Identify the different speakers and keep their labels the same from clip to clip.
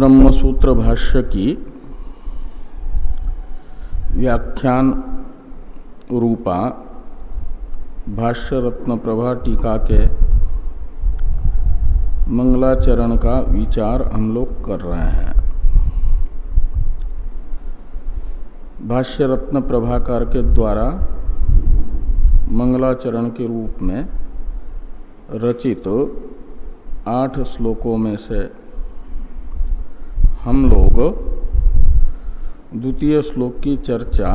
Speaker 1: ब्रह्मसूत्र भाष्य की व्याख्यान रूपा भाष्य रत्न प्रभा टीका के मंगलाचरण का विचार हम लोग कर रहे हैं। भाष्य रत्न प्रभाकार के द्वारा मंगलाचरण के रूप में रचित तो आठ श्लोकों में से हम लोग द्वितीय श्लोक की चर्चा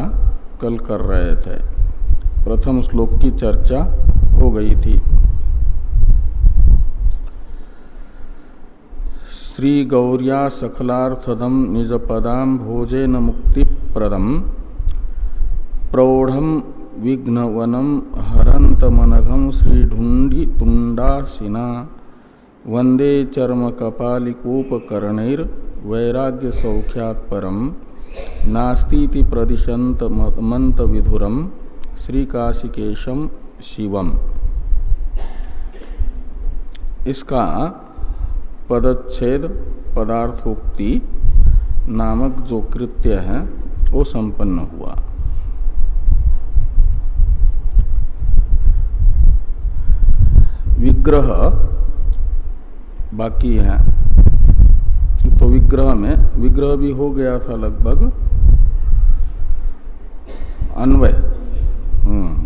Speaker 1: कल कर रहे थे। प्रथम श्लोक की चर्चा हो गई थी। श्री गौरिया सखलार्थदम निजपदाम भोजेन मुक्ति प्रदम प्रौढ़ विघ्नवनम हरंत मनघम श्री ढूंढी तुंडासिना वंदे चर्म कपालिकोपकरणैर वैराग्य सौख्यात परम नास्ती प्रदिशंत मंत विधुरम, श्रीकाशिकेशम शिवम। इसका पदच्छेद, पदार्थोक्ति नामक जो कृत्य है, वो संपन्न हुआ। विग्रह बाकी है। तो विग्रह में, विग्रह भी हो गया था लगभग। अन्वय। हम्म।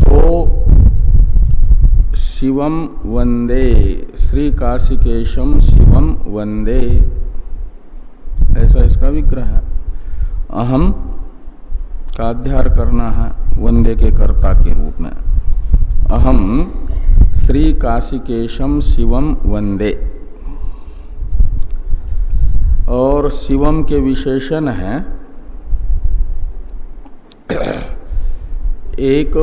Speaker 1: तो शिवम वंदे श्री काशिकेशम शिवम वंदे। ऐसा इसका विग्रह है। अहम का अध्यार करना है वंदे के कर्ता के रूप में। अहम श्री काशिकेशम शिवम वंदे और शिवम के विशेषण हैं। एक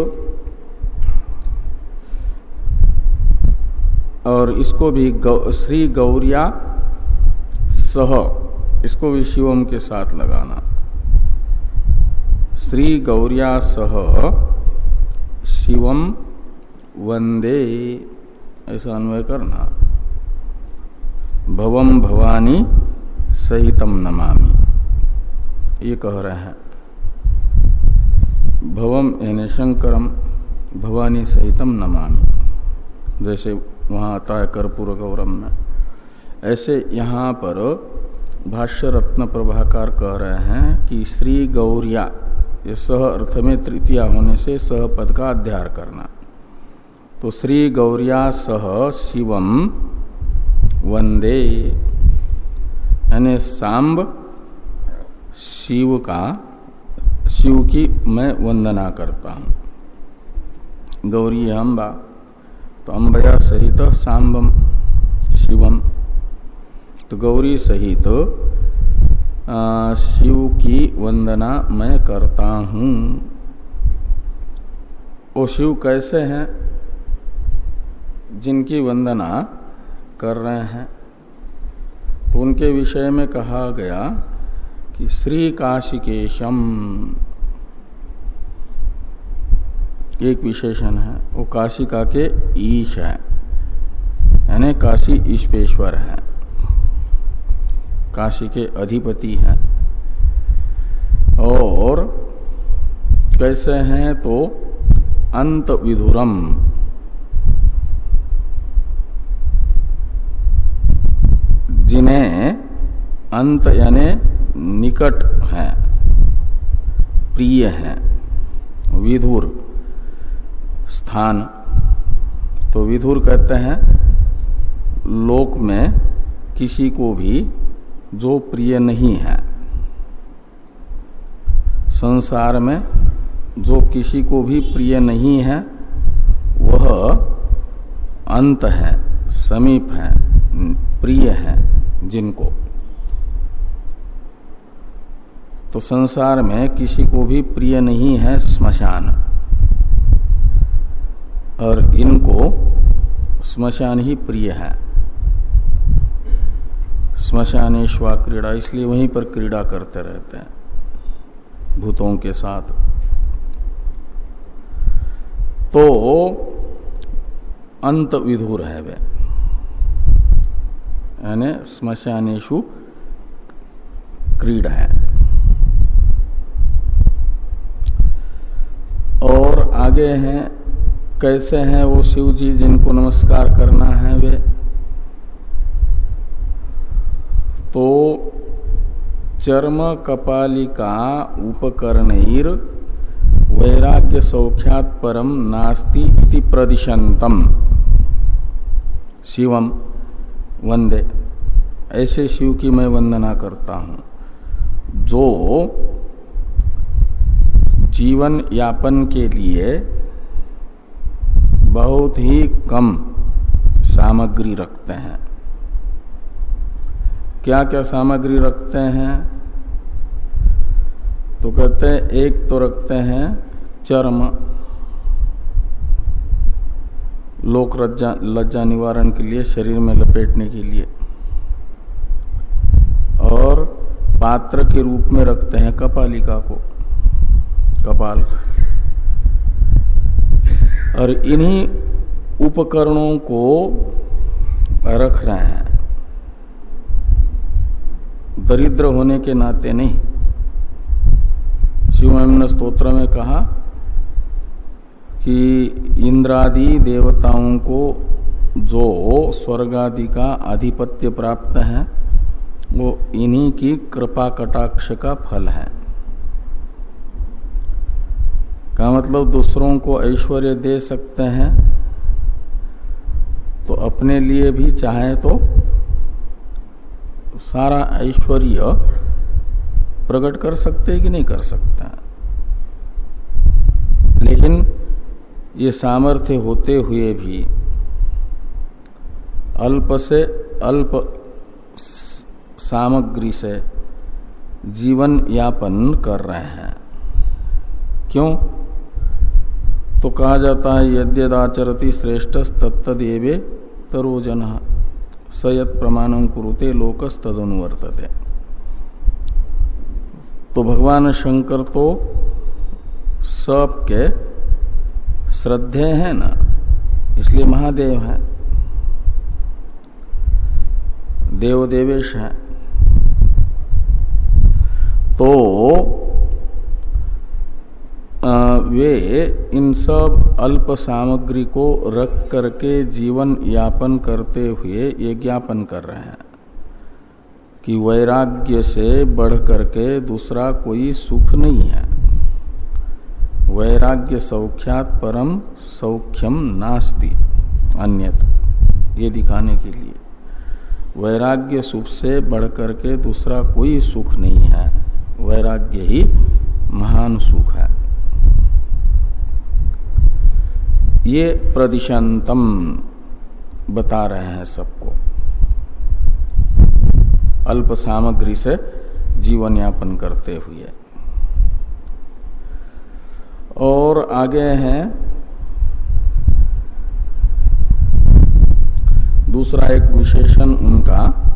Speaker 1: और इसको भी गौ, श्री गौरिया सह इसको भी शिवम के साथ लगाना। श्री गौरिया सह शिवम वंदे, ऐसा अन्वय करना। भवम भवानी सहितम नमामि। ये कह रहे हैं। भवम यानी शंकरम भवानी सहितम नमामि। जैसे वहाँ आता है कर्पूर गौरम में। ऐसे यहाँ पर भाष्य रत्न प्रभाकार कह रहे हैं कि श्री गौरिया, ये सह अर्थ में तृतीया होने से सह पद का अध्यार करना। तो श्री गौरिया सह शिवम वंदे। यानी सांब शिव का, शिव की मैं वंदना करता हूँ। गौरी अम्बा तो अम्बया सहित सांबम शिवम। तो गौरी सहित शिव की वंदना मैं करता हूँ। वो शिव कैसे हैं? जिनकी वंदना कर रहे हैं। तो उनके विषय में कहा गया कि श्री काशिकेशम एक विशेषण है। वो काशिका के ईश है। यानी काशी ईश्वेश्वर है। काशी के अधिपति हैं। और कैसे हैं तो अंत विधुरम। जिन्हें अंत यानी निकट है, प्रिय है, विधुर स्थान। तो विधुर कहते हैं, लोक में किसी को भी जो प्रिय नहीं है। संसार में जो किसी को भी प्रिय नहीं है, वह अंत है, समीप है, प्रिय है। जिनको। तो संसार में किसी को भी प्रिय नहीं है स्मशान। और इनको स्मशान ही प्रिय है। स्मशानेश्वा क्रीड़ा, इसलिए वहीं पर क्रीड़ा करते रहते हैं, भूतों के साथ। तो अंत विधुर है वे। यानी स्मशानेशु क्रीड है। और आगे हैं, कैसे हैं वो शिव जी जिनको नमस्कार करना है वे? तो चर्म कपालिका उपकरणैर वैराग्य सौख्यात परम नास्ति इति प्रदिशंतम शिवम। वंदे। ऐसे शिव की मैं वंदना करता हूँ। जो जीवन यापन के लिए बहुत ही कम सामग्री रखते हैं। क्या क्या सामग्री रखते हैं? तो कहते हैं, एक तो रखते हैं चर्म लोक लज्जा लज्जा निवारण के लिए, शरीर में लपेटने के लिए। और पात्र के रूप में रखते हैं कपालिका को। कपाल। और इन्हीं उपकरणों को रख रहे हैं। दरिद्र होने के नाते नहीं। शिव स्त्रोत्र में कहा कि इंद्रादि देवताओं को जो स्वर्गादि का आधिपत्य प्राप्त है, वो इन्हीं की कृपा कटाक्ष का फल है। का मतलब दूसरों को ऐश्वर्य दे सकते हैं तो अपने लिए भी चाहे तो सारा ऐश्वर्य प्रकट कर सकते कि नहीं कर सकता लेकिन ये सामर्थ्य होते हुए भी अल्प से अल्प सामग्री से जीवन यापन कर रहे हैं। क्यों? तो कहा जाता है, यद्यदाचरति श्रेष्ठ तत्तदेवे तरोजन सयत प्रमाणम कुरुते लोकस तदनुवर्तते तो भगवान शंकर तो सबके श्रद्धे हैं ना, इसलिए महादेव है। देव देवेश है। तो वे इन सब अल्प सामग्री को रख करके जीवन यापन करते हुए ये ज्ञापन कर रहे हैं कि वैराग्य से बढ़ करके दूसरा कोई सुख नहीं है। वैराग्य सौख्यात परम सौख्यम नास्ति, अन्यत, ये दिखाने के लिए। वैराग्य सुख से बढ़ करके दूसरा कोई सुख नहीं है। वैराग्य ही महान सुख है। ये प्रदिशंतम बता रहे हैं सबको। अल्प सामग्री से जीवन यापन करते हुए। और आगे हैं दूसरा एक विशेषण उनका।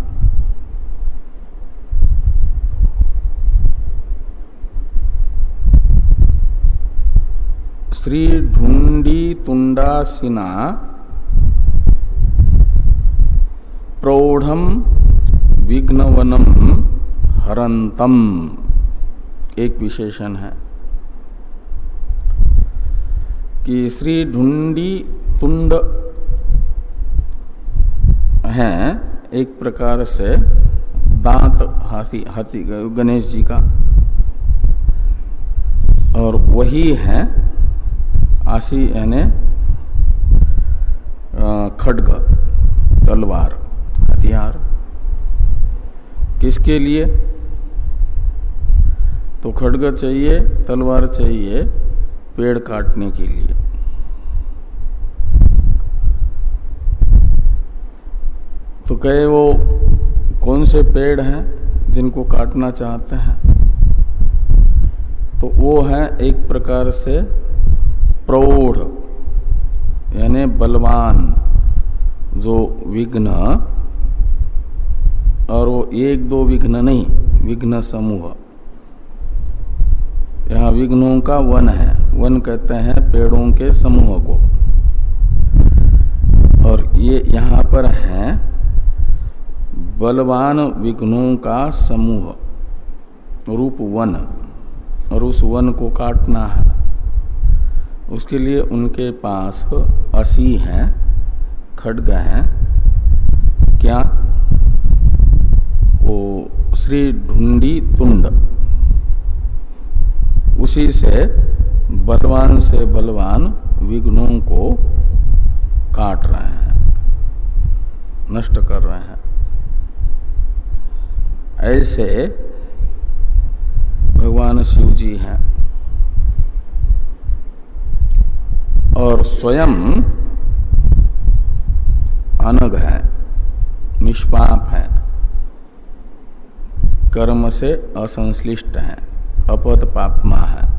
Speaker 1: श्री ढूंडी तुंडासिना प्रौढ़ विघ्नवनम हरंतम। एक विशेषण है। कि श्री ढूंडी तुंड है एक प्रकार से दांत हाथी हाथी, गणेश जी का। और वही है आशी यानी खडग, तलवार, हथियार। किसके लिए? तो खडग चाहिए, तलवार चाहिए पेड़ काटने के लिए। तो कहे वो, कौन से पेड़ हैं जिनको काटना चाहते हैं? तो वो है एक प्रकार से प्रौढ़, यानी बलवान, जो विघ्न और वो एक दो विघ्न नहीं, विघ्न समूह। यहाँ विघ्नों का वन है। वन कहते हैं पेड़ों के समूह को। और ये यहाँ पर है बलवान विघ्नों का समूह, रूप वन। और उस वन को काटना है। उसके लिए उनके पास असी है, खड्ग है। क्या? वो श्री ढूंढी तुंड। उसी से बलवान से बलवान विघ्नों को काट रहे हैं, नष्ट कर रहे हैं। ऐसे भगवान शिव जी हैं और स्वयं अनग है, निष्पाप है, कर्म से असंश्लिष्ट है अपद पापमा है।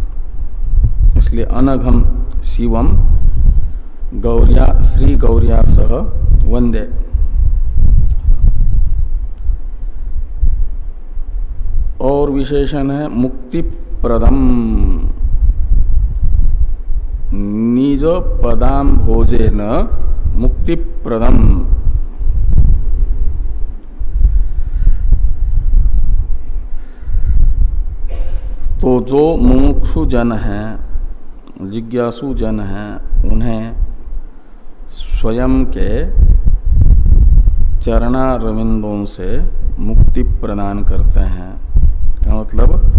Speaker 1: इसलिए अनघम शिवम गौरिया, श्री गौरिया सह वंदे। और विशेषण है मुक्ति प्रदम। निज पदाम भोजे न मुक्ति प्रदम। तो जो मुमुक्षु जन है जिज्ञासु जन है, उन्हें स्वयं के चरणा रविंदों से मुक्ति प्रदान करते हैं। का मतलब?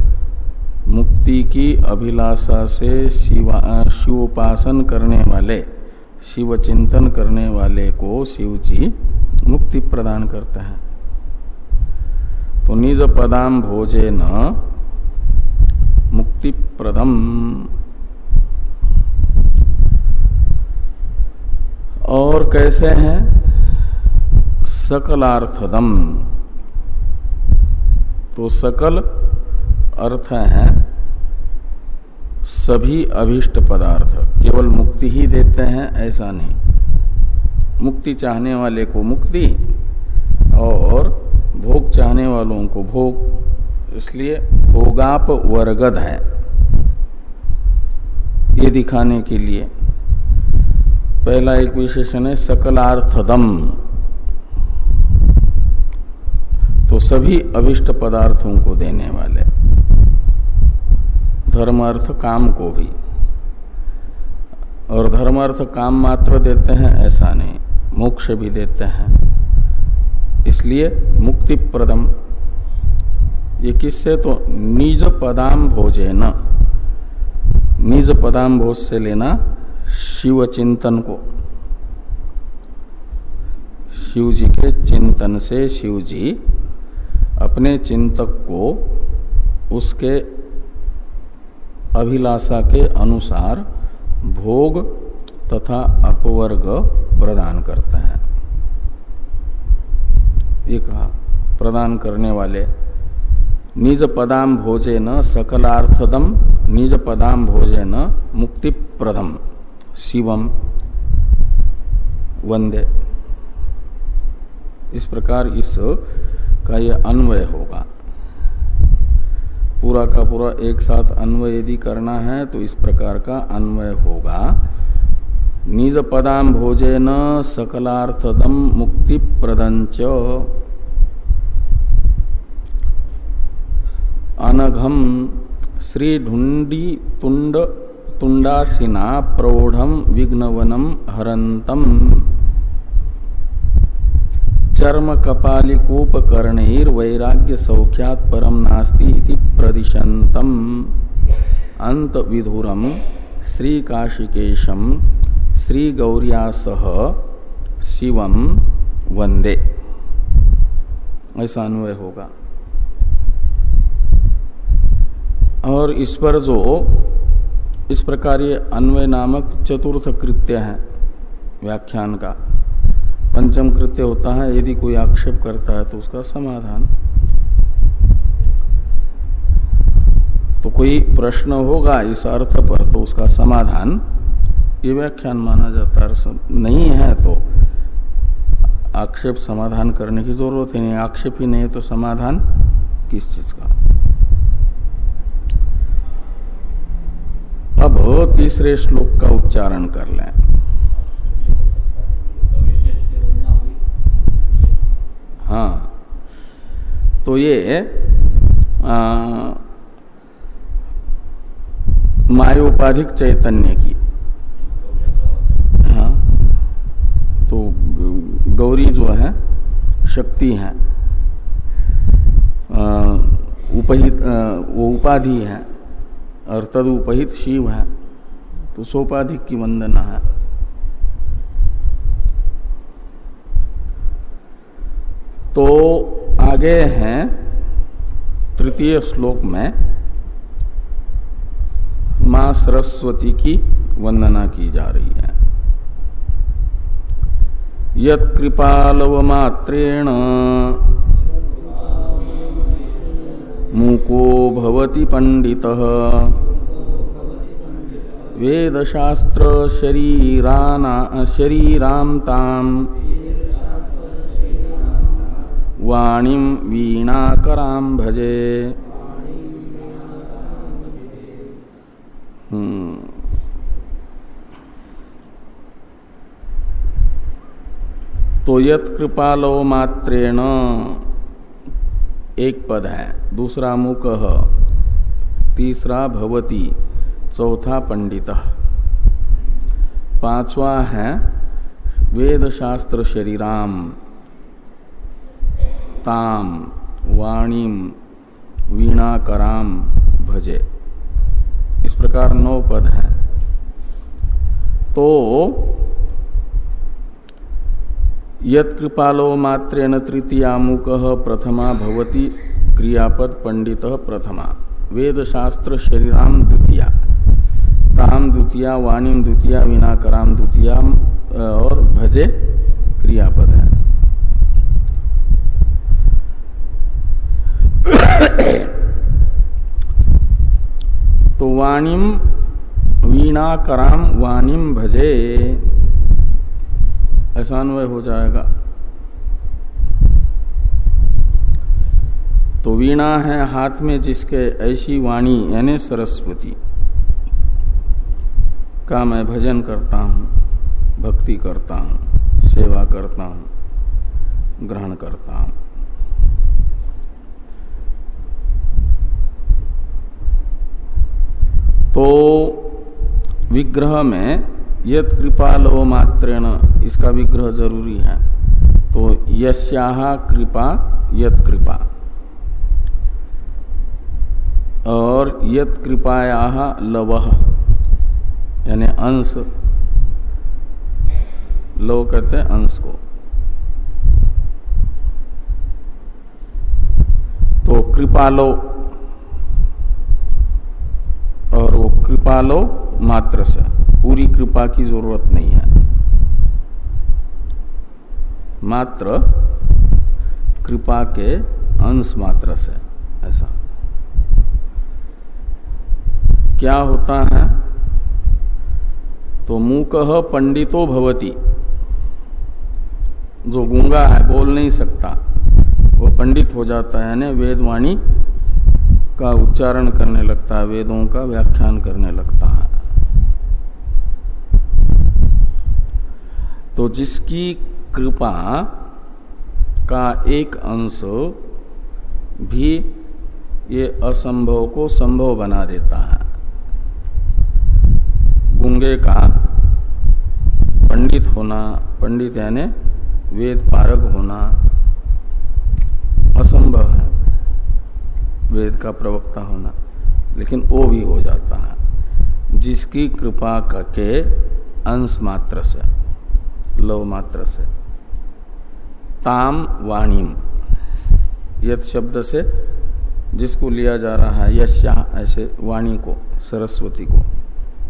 Speaker 1: मुक्ति की अभिलाषा से शिवोपासन करने वाले शिव चिंतन करने वाले को शिव जी मुक्ति प्रदान करते हैं। तो निज पदाम भोजे न मुक्ति प्रदम और कैसे हैं? सकलार्थदम। तो सकल अर्थ है सभी अभिष्ट पदार्थ। केवल मुक्ति ही देते हैं, ऐसा नहीं। मुक्ति चाहने वाले को मुक्ति और भोग चाहने वालों को भोग। इसलिए भोगाप वर्गद है। ये दिखाने के लिए पहला एक विशेषण है, सकलार्थदम। तो सभी अभिष्ट पदार्थों को देने वाले। धर्म अर्थ काम को भी। और धर्म अर्थ काम मात्र देते हैं, ऐसा नहीं। मोक्ष भी देते हैं। इसलिए मुक्ति प्रदम ये किससे? तो निज पदाम भोजे न निज पदाम भोज से लेना शिव चिंतन को। शिव जी के चिंतन से शिव जी अपने चिंतक को उसके अभिलाषा के अनुसार भोग तथा अपवर्ग प्रदान करते हैं। ये कहा, प्रदान करने वाले, निज पदाम भोजे न सकलार्थदम, निज पदाम भोजे न मुक्ति प्रदम शिवम वंदे। इस प्रकार इस का यह अन्वय होगा। पूरा का पूरा एक साथ अन्वय यदि करना है तो इस प्रकार का अन्वय होगा। निज पदाम भोजे न सकलार्थदम मुक्ति प्रदंच अनघम श्री ढुंडी तुंड तुंडासिना प्रौढ़ विघ्नवनम हरंतम चर्म कपालिकोपकरणैर वैराग्य सौख्यात परम नास्ति प्रदिशंतम अंत विधुरम श्री काशिकेशम श्री गौरिया सह शिवम वंदे ऐसा अन्वय होगा। और इस पर जो इस प्रकार ये अन्वय नामक चतुर्थ कृत्य है, व्याख्यान का। पंचम कृत्य होता है, यदि कोई आक्षेप करता है तो उसका समाधान। तो कोई प्रश्न होगा इस अर्थ पर तो उसका समाधान, ये व्याख्यान माना जाता है। नहीं है तो आक्षेप समाधान करने की ज़रूरत ही नहीं, आक्षेप ही नहीं है तो समाधान किस चीज़ का? अब तीसरे श्लोक का उच्चारण कर लें। हाँ। तो ये मायोपाधिक चैतन्य की। हाँ। तो गौरी जो है, शक्ति है। उपहित वो उपाधि है। और तद उपहित शिव है तो सोपाधिक की वंदना है। तो आगे हैं तृतीय श्लोक में, माँ सरस्वती की वंदना की जा रही है। यत्कृपालवमात्रेण मूको भवति पंडितः। वेदशास्त्र शरीराना शरीराम भजे। हम्म। तो यत मात्रेण एक पद है। दूसरा मुख तीसरा भवती, चौथा पंडित। पांचवा है वेद शास्त्र शरीराम, ताम, वाणीम, वीणाकराम, भजे। इस प्रकार नौ पद है। तो यत्कृपालो मात्रेण तृतीयामुक प्रथमा भवती, क्रियापद पंडित प्रथमा। वेद शास्त्र शरीराम द्वितीया। ताम द्वितीया वाणीम द्वितीया विनाकराम द्वितीया और भजे क्रियापद है। तो वाणीम वीणा कराम वाणीम भजे। ऐसा अन्वय हो जाएगा। तो वीणा है हाथ में जिसके ऐसी वाणी, यानी सरस्वती। का मैं भजन करता हूँ, भक्ति करता हूँ, सेवा करता हूँ, ग्रहण करता हूँ। तो विग्रह में यद कृपालो मात्रेण इसका विग्रह ज़रूरी है तो यस्या कृपा, यत कृपा। और यत कृपाया लव, यानी अंश। लव कहते हैं अंश को। तो कृपालो, और वो कृपालो मात्र से। पूरी कृपा की ज़रूरत नहीं है। मात्र कृपा के अंश मात्र से, ऐसा। क्या होता है? तो मूक पंडितो भवती। जो गूँगा है, बोल नहीं सकता। वो पंडित हो जाता है, यानी वेदवाणी का उच्चारण करने लगता है, वेदों का व्याख्यान करने लगता है। तो जिसकी कृपा का एक अंश भी ये असंभव को संभव बना देता है। गुंगे का पंडित होना, पंडित यानी वेद पारक होना असंभव है, वेद का प्रवक्ता होना, लेकिन वो भी हो जाता है, जिसकी कृपा के अंश मात्र से। लव मात्र से ताम वाणीम। यथ शब्द से जिसको लिया जा रहा है यश्या ऐसे वाणी को, सरस्वती को।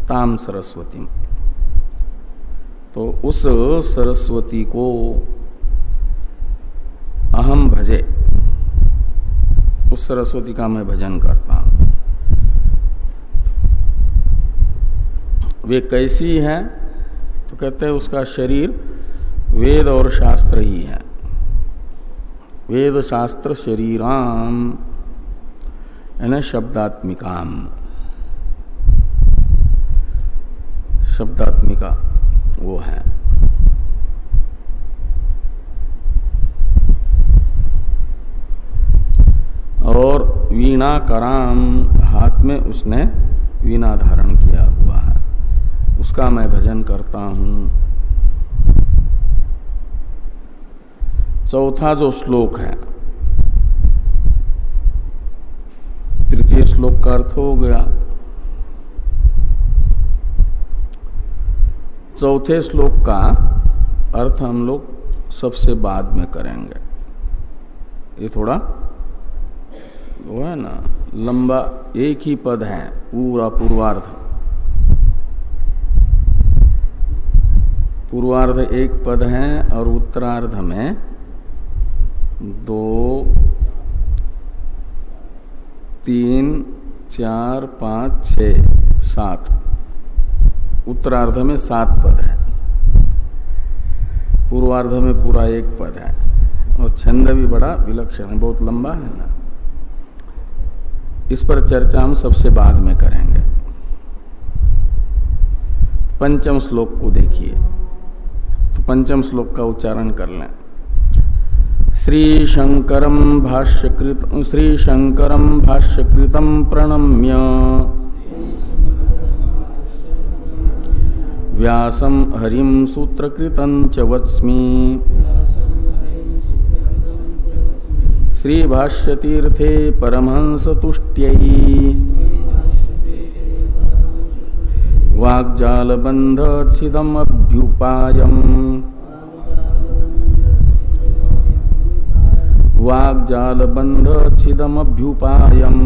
Speaker 1: ताम सरस्वती तो उस सरस्वती को अहम भजे। उस सरस्वती का मैं भजन करता हूँ। वे कैसी है? कहते हैं, उसका शरीर वेद और शास्त्र ही है। वेद शास्त्र शरीराम, यानी शब्दात्मिकाम। शब्दात्मिका वो है। और वीणा कराम हाथ में उसने वीणा धारण किया। हुआ उसका मैं भजन करता हूँ। चौथा जो श्लोक है, तृतीय श्लोक का अर्थ हो गया। चौथे श्लोक का अर्थ हम लोग सबसे बाद में करेंगे। ये थोड़ा वो है ना, लंबा एक ही पद है, पूरा पूर्वार्ध। पूर्वार्ध एक पद है और उत्तरार्ध में दो, तीन, चार, पाँच छ सात। उत्तरार्ध में सात पद है। पूर्वार्ध में पूरा एक पद है। और छंद भी बड़ा विलक्षण है, बहुत लंबा है ना। इस पर चर्चा हम सबसे बाद में करेंगे। पंचम श्लोक को देखिए। पंचम श्लोक का उच्चारण कर लें। श्री शंकरम भाष्यकृत श्री शंकरम भाष्यकृतम प्रणम्य। व्यासम हरिम सूत्रकृतं च वत्स्मि। श्रीभाष्यतीर्थे परमहंस तुष्ट्यै वाग्जालबंध छिदमभ्युपायम् वाग्जालबंध छिदमभ्युपायम्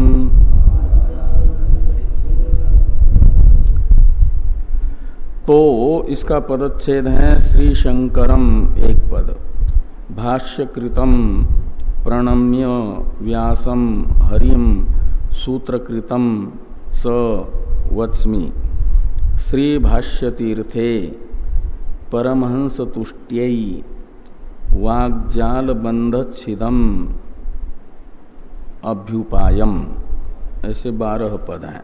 Speaker 1: तो इसका पदच्छेद है श्री शंकरम एक पद। भाष्यकृतम प्रणम्य व्यासम हरिम सूत्रकृतम स वत्स्मि। श्री भाष्यतीर्थे परमहंस तुष्ट्य वाग्जाल बंध छिदम अभ्युपायम। ऐसे बारह पद हैं।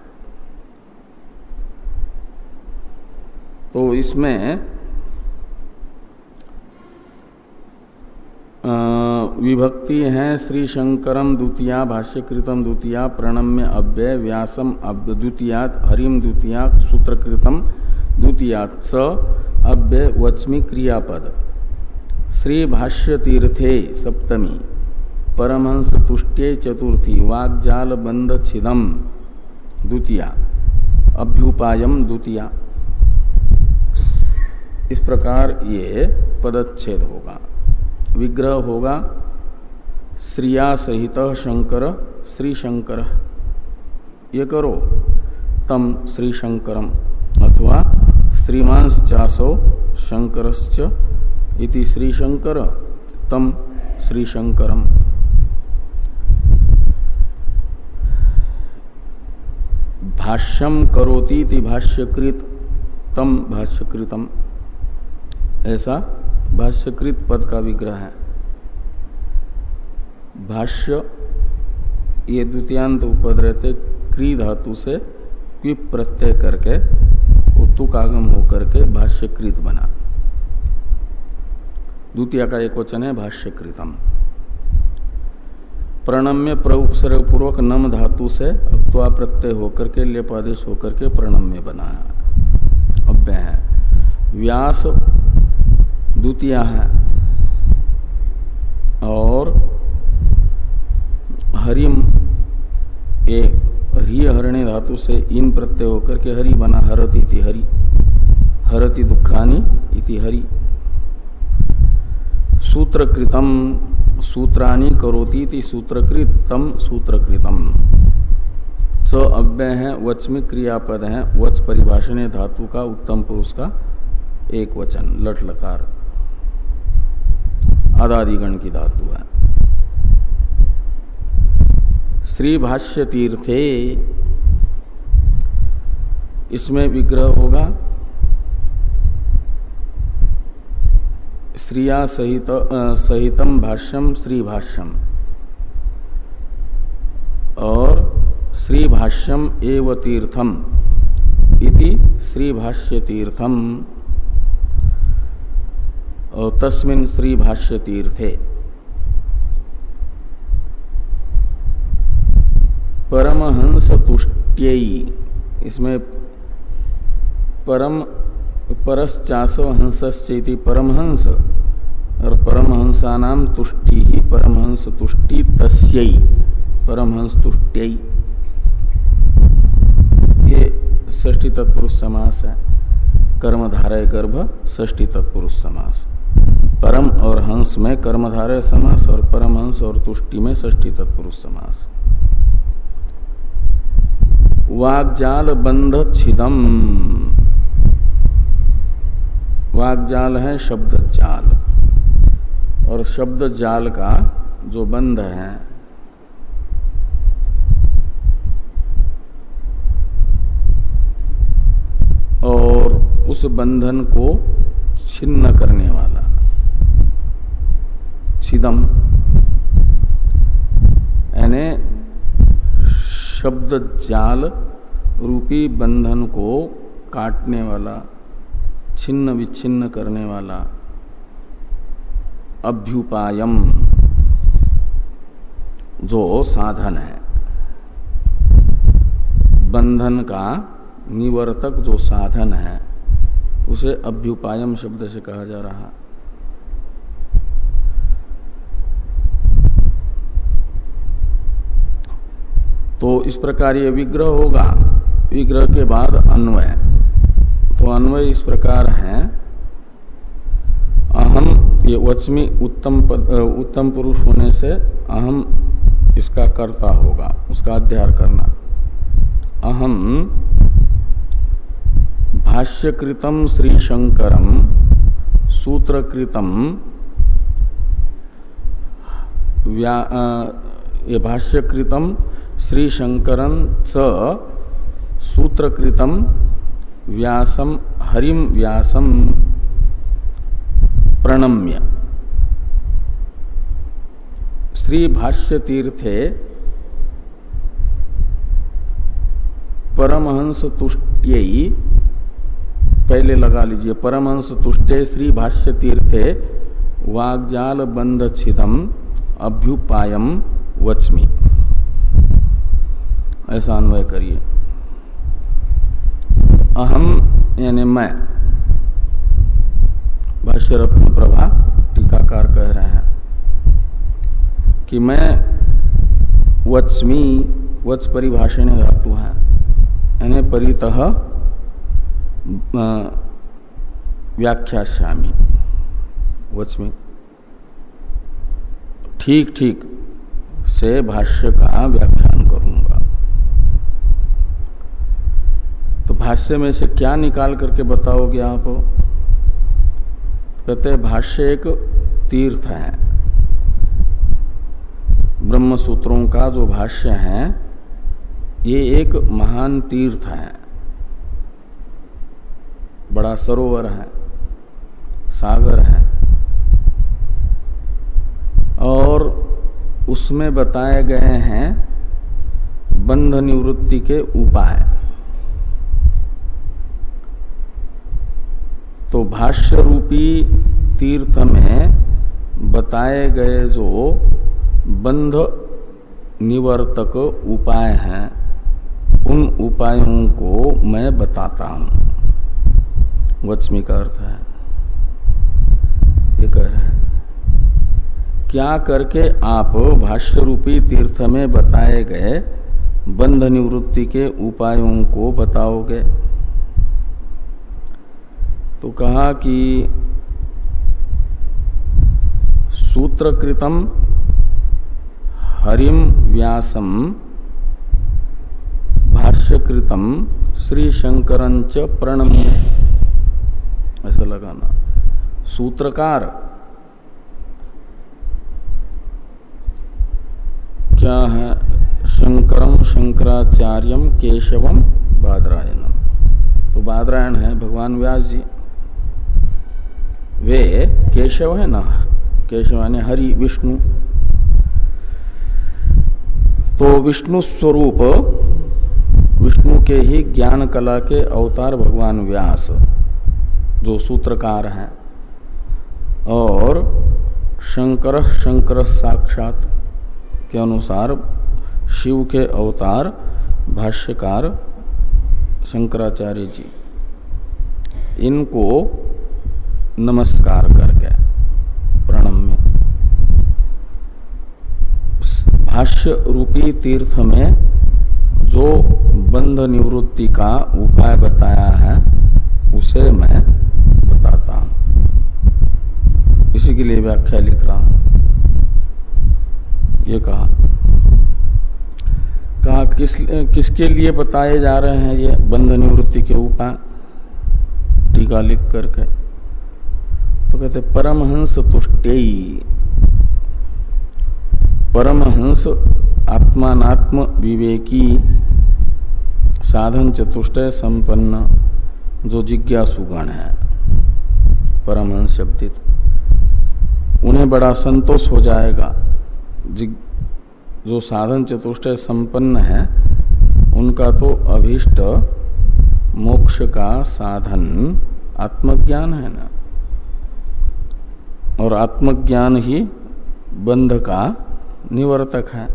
Speaker 1: तो इसमें विभक्ति है श्री शंकरम द्वितीया भाष्यकृतम द्वितीया, प्रणम्य अव्यय, व्यासम द्वितीया हरिम द्वितीया सूत्रकृतम द्वितीया स अव्यय वच्मी क्रियापद। श्री भाष्य तीर्थे सप्तमी। परमहंस तुष्टे चतुर्थी। वाग्जाल बंध छिदम द्वितीया। अभ्युपायम द्वितीया। इस प्रकार ये पदच्छेद होगा। विग्रह होगा श्रिया सहित शंकर श्री शंकर ये करो। तम श्री शंकरम अथवा श्रीमांस चासो शंकरश्च इति श्री शंकर तम श्री शंकरम भाष्यम करोती भाष्यकृत तम भाष्यकृतम। ऐसा भाष्यकृत पद का विग्रह है। भाष्य ये द्वितीयांत उपद रहते क्री धातु से क्विप प्रत्यय करके तुकागम होकर के भाष्यकृत बना। द्वितीय का एक वचन है, भाष्यकृतम। प्रणम्य प्रउपसर्ग पूर्वक नम धातु से अक्वा प्रत्यय होकर के लेपादेश होकर के प्रणम्य बना। है अव्यय है। व्यास द्वितीय है। और हरिम ए हरि हरणे धातु से इन प्रत्यय होकर के हरि बना, हरत इति हरि। हरति दुखानी इति हरि। सूत्रकृतम सूत्राणी करोती इति सूत्रकृत तम सूत्रकृतम। स अव्यय है, वच में क्रियापद है, वच परिभाषण धातु का उत्तम पुरुष का एक वचन लट लकार आदादिगण की धातु है। श्री भाष्य तीर्थे इसमें विग्रह होगा। श्रिया सहित सहितम भाष्यम श्री भाष्यम और श्री भाष्यम एव तीर्थम इति श्री भाष्य तीर्थम और तस्मिन श्री भाष्य तीर्थे परमहंस तुष्ट्ययी इसमें परम परश्चासो हंसश्चेति परमहंस, और परमहंसा नाम तुष्टि ही परमहंस तुष्टि तस्यई परमहंस तुष्ट्यई ये ष्टी तत्पुरुष समास है। कर्मधारय गर्भ ष्टी तत्पुरुष समास। परम और हंस में कर्मधारय समास, और परमहंस और तुष्टि में ष्टी तत्पुरुष समास। वागजाल बंध छिदम। वागजाल है शब्द जाल। और शब्द जाल का जो बंध है, और उस बंधन को छिन्न करने वाला, छिदम, यानी शब्द जाल रूपी बंधन को काटने वाला, छिन्न विच्छिन्न करने वाला, अभ्युपायम, जो साधन है। बंधन का निवर्तक जो साधन है, उसे अभ्युपायम शब्द से कहा जा रहा। तो इस प्रकार ये विग्रह होगा। विग्रह के बाद अन्वय। तो अन्वय इस प्रकार है। अहम, ये वचमी उत्तम उत्तम पुरुष होने से अहम इसका कर्ता होगा, उसका अध्ययन करना। अहम, भाष्यकृतम श्री शंकरम सूत्रकृतम ये भाष्यकृतम श्री शंकरन च सूत्रकृतम व्यासम हरिम व्यासम प्रणम्य। श्री भाष्य तीर्थे परमहंस तुष्ट्य पहले लगा लीजिए परमहंस तुष्टे श्री भाष्य तीर्थे वागजाल बंध छिदम अभ्युपायम वचमी। ऐसा अन्वय करिए। अहम यानी मैं। भाष्य रत्न प्रभा टीकाकार कह रहे हैं कि मैं वत्समी, वत्स परिभाषण धातु है। यानी परित व्याख्याश्यामी वत्समी। ठीक ठीक। से भाष्य का व्याख्यान करूँगा तो भाष्य में से क्या निकाल करके बताओगे आप? कहते भाष्य एक तीर्थ है। ब्रह्म सूत्रों का जो भाष्य है, ये एक महान तीर्थ है। बड़ा सरोवर है, सागर है। और उसमें बताए गए हैं, बंध निवृत्ति के उपाय। तो भाष्य रूपी तीर्थ में बताए गए जो बंध निवर्तक उपाय हैं, उन उपायों को मैं बताता हूँ। वत्समी का अर्थ है, ये कह रहे हैं, क्या करके आप भाष्य रूपी तीर्थ में बताए गए बंध निवृत्ति के उपायों को बताओगे? तो कहा कि सूत्रकृतम हरिम व्यासम भाष्यकृतम श्री शंकरंच प्रणम्य ऐसा लगाना। सूत्रकार। क्या है? शंकरम शंकराचार्यम केशवम बादरायणम तो बादरायण है भगवान व्यास जी। वे केशव है ना? केशव यानी हरि, विष्णु। तो विष्णु स्वरूप, विष्णु के ही ज्ञान कला के अवतार भगवान व्यास, जो सूत्रकार हैं। और शंकर शंकर साक्षात के अनुसार शिव के अवतार भाष्यकार शंकराचार्य जी। इनको नमस्कार करके प्रणम में भाष्य रूपी तीर्थ में जो बंध निवृत्ति का उपाय बताया है, उसे मैं बताता हूँ। इसी के लिए व्याख्या लिख रहा हूँ। ये कहा। कहा, किस, किसके लिए बताए जा रहे हैं ये बंध निवृत्ति के उपाय? टीका लिख करके। तो कहते परमहंस तुष्टेयी। परमहंस आत्मात्म विवेकी। साधन चतुष्टय संपन्न, जो जिज्ञासुगण है। परमहंस शब्दित। उन्हें बड़ा संतोष हो जाएगा। जो साधन चतुष्टय संपन्न है, उनका तो अभिष्ट मोक्ष का साधन आत्मज्ञान है ना। और आत्मज्ञान ही बंध का निवर्तक है।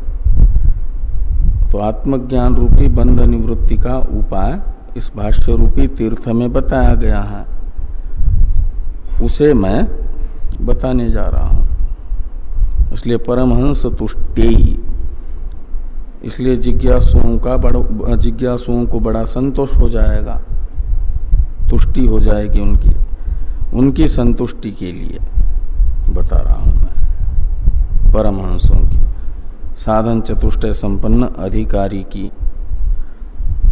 Speaker 1: तो आत्मज्ञान रूपी बंध निवृत्ति का उपाय इस भाष्य रूपी तीर्थ में बताया गया है। उसे मैं बताने जा रहा हूँ। इसलिए परमहंस तुष्टि। इसलिए जिज्ञासुओं का बड़ा, जिज्ञासुओं को बड़ा संतोष हो जाएगा। तुष्टि हो जाएगी उनकी उनकी संतुष्टि के लिए। बता रहा हूँ मैं। परमहंसों की। साधन चतुष्टय संपन्न अधिकारी की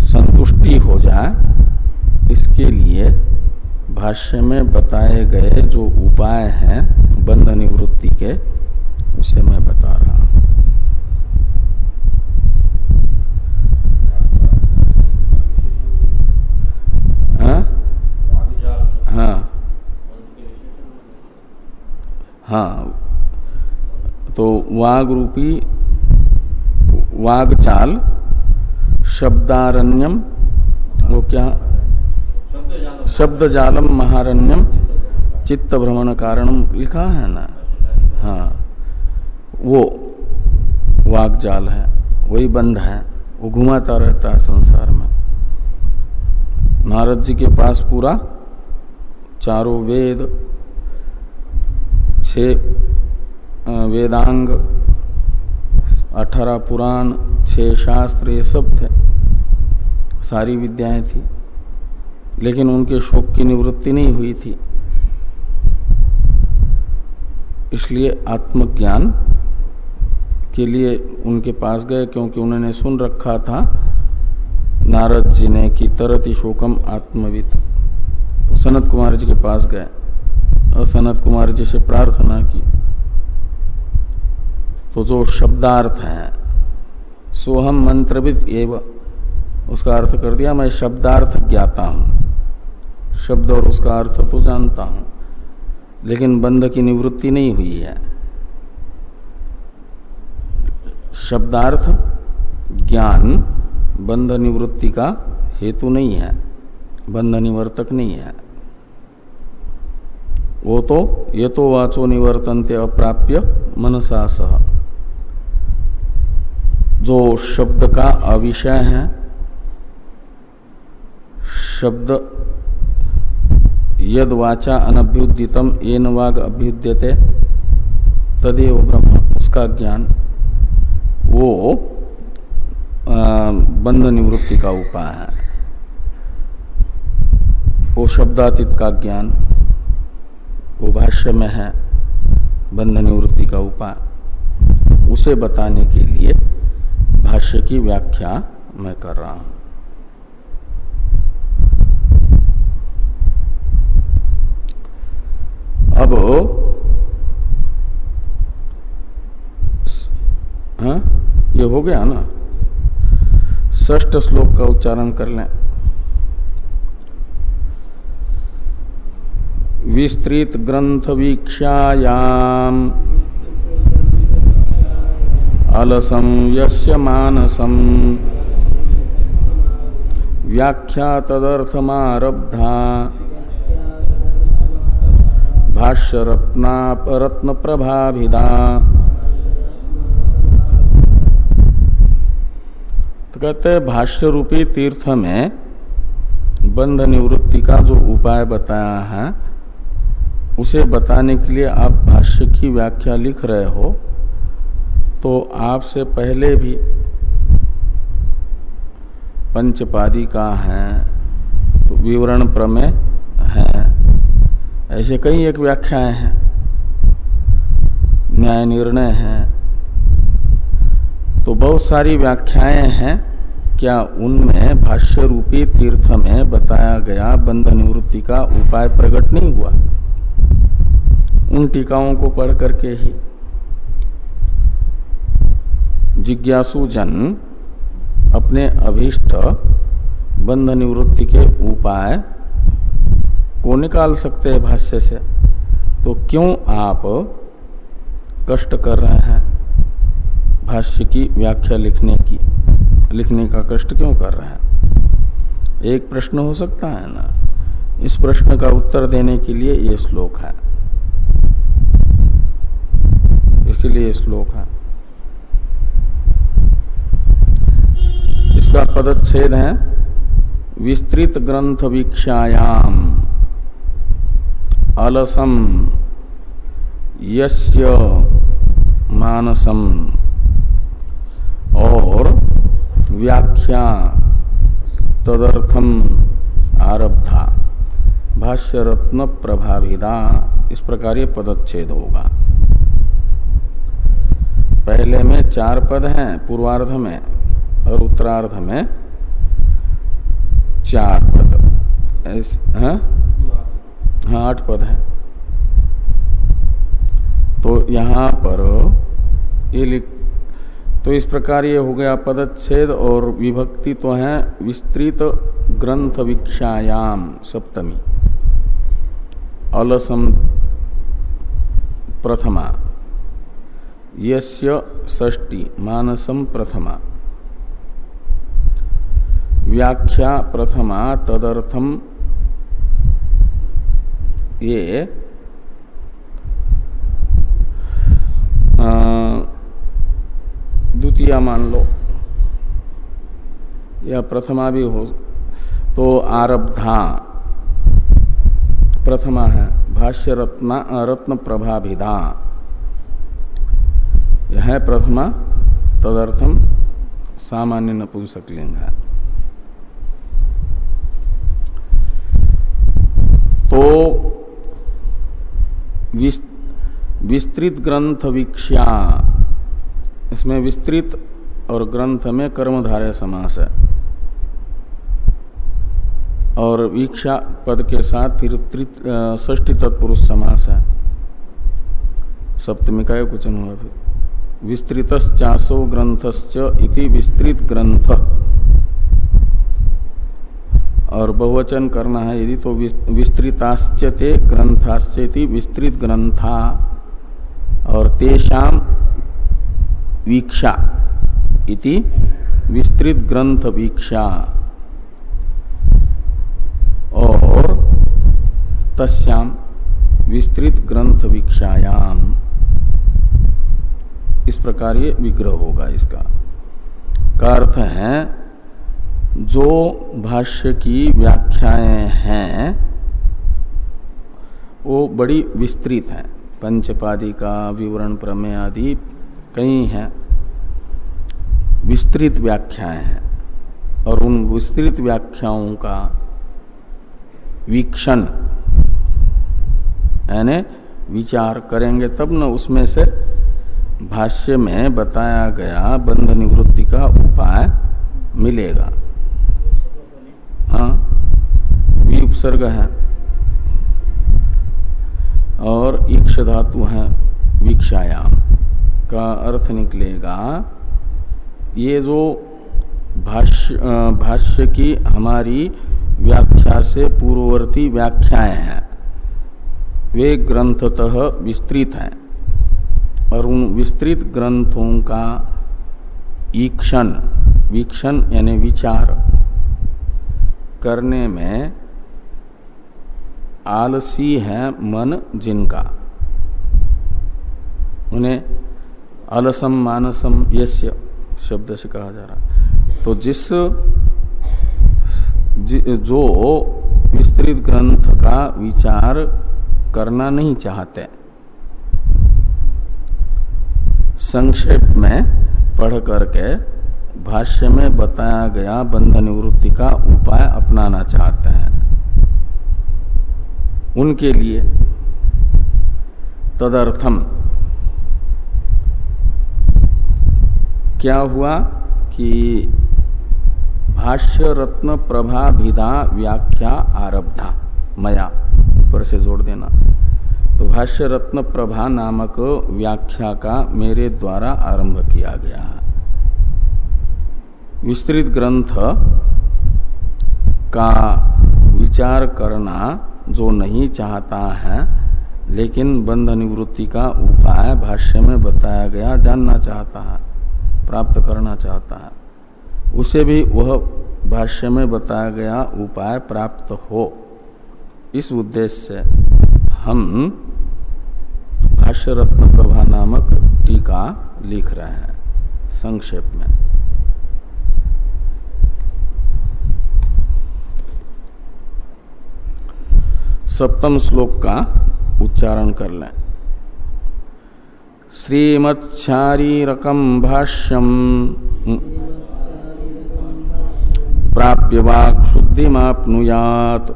Speaker 1: संतुष्टि हो जाए, इसके लिए भाष्य में बताए गए जो उपाय हैं बंध निवृत्ति के, उसे मैं बता रहा हूँ। हाँ? हाँ। तो वाग रूपी वाग चाल शब्दारण्यम, वो क्या? शब्द जालम महारण्यम चित्त भ्रमण कारणम लिखा है ना? हाँ। वो वाग जाल है, वही बंध है, वो घुमाता रहता है संसार में। नारद जी के पास पूरा चारों वेद छ वेदांग, अठारह पुराण छह शास्त्र, ये सब थे। सारी विद्याएँ थी। लेकिन उनके शोक की निवृत्ति नहीं हुई थी। इसलिए आत्मज्ञान के लिए उनके पास गए, क्योंकि उन्होंने सुन रखा था, नारद जी ने कि तरति शोकम आत्मविद तो सनत कुमार जी के पास गए। और सनत कुमार जी से प्रार्थना की। तो जो शब्दार्थ है, सोहम मंत्रविद एवं, उसका अर्थ कर दिया, मैं शब्दार्थ ज्ञाता हूँ। शब्द और उसका अर्थ तो जानता हूँ, लेकिन बंध की निवृत्ति नहीं हुई है। शब्दार्थ, ज्ञान बंध निवृत्ति का हेतु नहीं है बंध निवर्तक नहीं है। वो तो ये तो वाचो निवर्तनते अप्राप्य मनसा सह। जो शब्द का अविषय है, शब्द यद वाचा अनभ्युदितम, येन वाग अभ्युद्यते, तदेव ब्रह्म, उसका ज्ञान, वो बंध निवृत्ति का उपाय है। वो शब्दातीत का ज्ञान वो भाष्य में है बंध निवृत्ति का उपाय उसे बताने के लिए भाष्य की व्याख्या मैं कर रहा हूँ। अब हाँ ये हो गया ना? ष्ट श्लोक का उच्चारण कर लें। विस्तृत ग्रंथ वीक्षायाम अलसम यस्य मानसम व्याख्या तदर्थमारब्धा भाष्य रत्ना रत्न प्रभाभिदा कहते भाष्य रूपी तीर्थ में बंध निवृत्ति का जो उपाय बताया है उसे बताने के लिए आप भाष्य की व्याख्या लिख रहे हो तो आपसे पहले भी पंचपादी का है तो विवरण प्रमेय है, ऐसे कई एक व्याख्याएँ हैं। न्याय निर्णय है। तो बहुत सारी व्याख्याएँ हैं, क्या उनमें भाष्य रूपी तीर्थ में बताया गया बंध निवृत्ति का उपाय प्रकट नहीं हुआ? उन टीकाओं को पढ़ करके ही। जिज्ञासु जन, अपने अभीष्ट बंध निवृत्ति के उपाय को निकाल सकते हैं भाष्य से। तो क्यों आप कष्ट कर रहे हैं भाष्य की व्याख्या लिखने की? लिखने का कष्ट क्यों कर रहे हैं? एक प्रश्न हो सकता है ना? इस प्रश्न का उत्तर देने के लिए ये श्लोक है। इसके लिए श्लोक है। इसका पदच्छेद है, विस्तृत ग्रंथ वीक्षायाम, अलसम, यस्य मानसम, और व्याख्या तदर्थम आरब्धा भाष्य रत्न प्रभाविदा, इस प्रकार ये पदच्छेद होगा। पहले में चार पद हैं, पूर्वार्ध में और उत्तरार्ध में चार पद। ऐसे हाँ? हाँ आठ पद है। तो यहाँ पर ये लिख तो इस प्रकार ये हो गया पदच्छेद और विभक्ति तो है विस्तृत ग्रंथ वीक्षायाम सप्तमी। अलसम प्रथमा। यस्य षष्टि मानसम प्रथमा। व्याख्या प्रथमा तदर्थम ये द्वितीय मान लो। या प्रथमा भी हो तो आरब्धा प्रथमा है भाष्य रत्न रत्न प्रभाभिधा यह है प्रथमा, तदर्थम सामान्य नपुंसक लिंग है। तो विस्तृत ग्रंथ वीक्षा, इसमें विस्तृत और ग्रंथ में कर्मधारय समास है। और वीक्षा पद के साथ फिर ष्टी तत्पुरुष समास है। सप्तमी का कुचन हुआ फिर। विस्तृत चासो ग्रंथश्च इति विस्तृत ग्रंथ और बहुवचन करना है, यदि तो विस्तृताश्चते ग्रंथाश्चेति विस्तृत ग्रंथा और तेषाम वीक्षा इति विस्तृत ग्रंथ वीक्षा और तस्याम विस्तृत ग्रंथ वीक्षायाम इस प्रकार ये विग्रह होगा इसका। का अर्थ है, जो भाष्य की व्याख्याएँ हैं, वो बड़ी विस्तृत हैं। पंचपादी का विवरण, प्रमेय आदि कई हैं। विस्तृत व्याख्याएँ हैं और उन विस्तृत व्याख्याओं का वीक्षण, यानी विचार करेंगे तब न उसमें से भाष्य में बताया गया बंध निवृत्ति का उपाय मिलेगा। हाँ वी उपसर्ग है। और ईक्ष धातु है, वीक्षायाम का अर्थ निकलेगा, ये जो भाष्य भाष्य की हमारी व्याख्या से पूर्ववर्ती व्याख्याएँ हैं, वे ग्रंथतः विस्तृत हैं। और उन विस्तृत ग्रंथों का ईक्षण, वीक्षण यानी विचार करने में आलसी है मन जिनका। उन्हें अलसम मानसम यस्य शब्द से कहा जा रहा। तो जिस जो विस्तृत ग्रंथ का विचार करना नहीं चाहते संक्षेप में पढ़ करके भाष्य में बताया गया बंध निवृत्ति का उपाय अपनाना चाहते हैं। उनके लिए तदर्थम क्या हुआ कि भाष्य रत्न प्रभा भिदा व्याख्या आरब्धा, मया, ऊपर से जोड़ देना। भाष्य रत्न प्रभा नामक व्याख्या का मेरे द्वारा आरंभ किया गया। विस्तृत ग्रंथ का विचार करना जो नहीं चाहता है, लेकिन बंध निवृत्ति का उपाय भाष्य में बताया गया, जानना चाहता है, प्राप्त करना चाहता है। उसे भी वह भाष्य में बताया गया उपाय प्राप्त हो। इस उद्देश्य से हम भाष्य रत्न प्रभा नामक टीका लिख रहे हैं, संक्षेप में। सप्तम श्लोक का उच्चारण कर लें। श्रीमत्शारीरकम भाष्यम प्राप्य वाक शुद्धिमाप्नुयात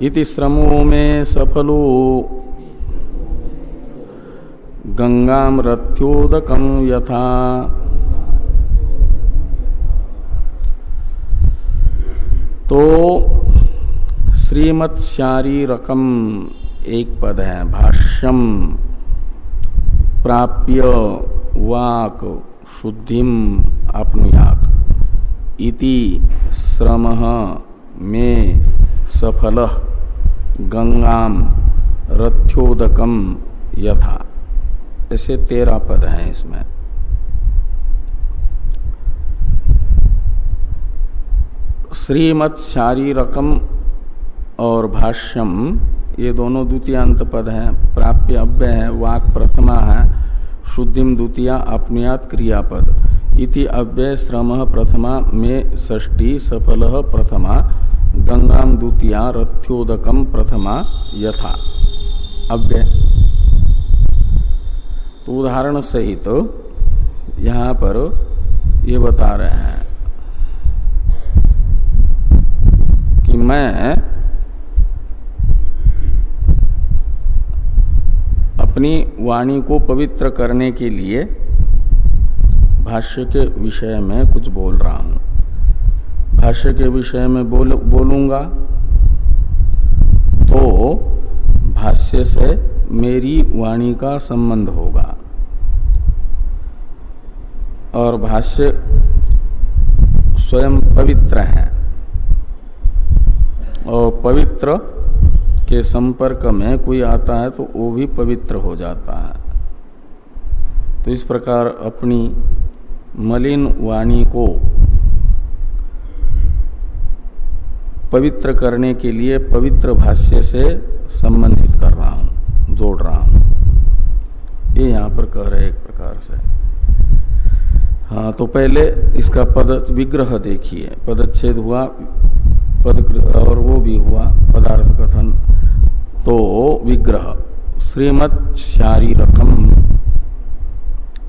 Speaker 1: इति श्रमो में सफलो। गंगाम रथ्योदकम यथा। तो श्रीमत शारीरकम एक पद है भाष्यम प्राप्य वाक शुद्धिम अपनुयात। इति श्रम में सफल गंगाम रथ्योदकम यथा। ऐसे तेरह पद हैं इसमें। श्रीमत शारीरकम और भाष्यम, ये दोनों द्वितीयांत पद हैं, प्राप्य अव्यय है, वाक प्रथमा है शुद्धिम द्वितीय अपनियात क्रियापद। इति अव्यय श्रम प्रथमा, में षष्टी सफल प्रथमा गंगाम द्वितीय रथ्योदकम प्रथमा, यथा। अव्यय। तो उदाहरण सहित तो यहाँ पर ये बता रहे हैं कि मैं अपनी वाणी को पवित्र करने के लिए भाष्य के विषय में कुछ बोल रहा हूँ। भाष्य के विषय में बोल, बोलूँगा तो भाष्य से मेरी वाणी का संबंध होगा। और भाष्य स्वयं पवित्र है। और पवित्र के संपर्क में कोई आता है तो वो भी पवित्र हो जाता है। तो इस प्रकार अपनी मलिन वाणी को पवित्र करने के लिए पवित्र भाष्य से संबंधित कर रहा हूँ। जोड़ रहा हूँ। ये यहाँ पर कह रहे एक प्रकार से। हाँ तो पहले इसका पद विग्रह देखिए। पदच्छेद हुआ पद और वो भी हुआ, पदार्थ कथन। तो विग्रह श्रीमत शारीरकम।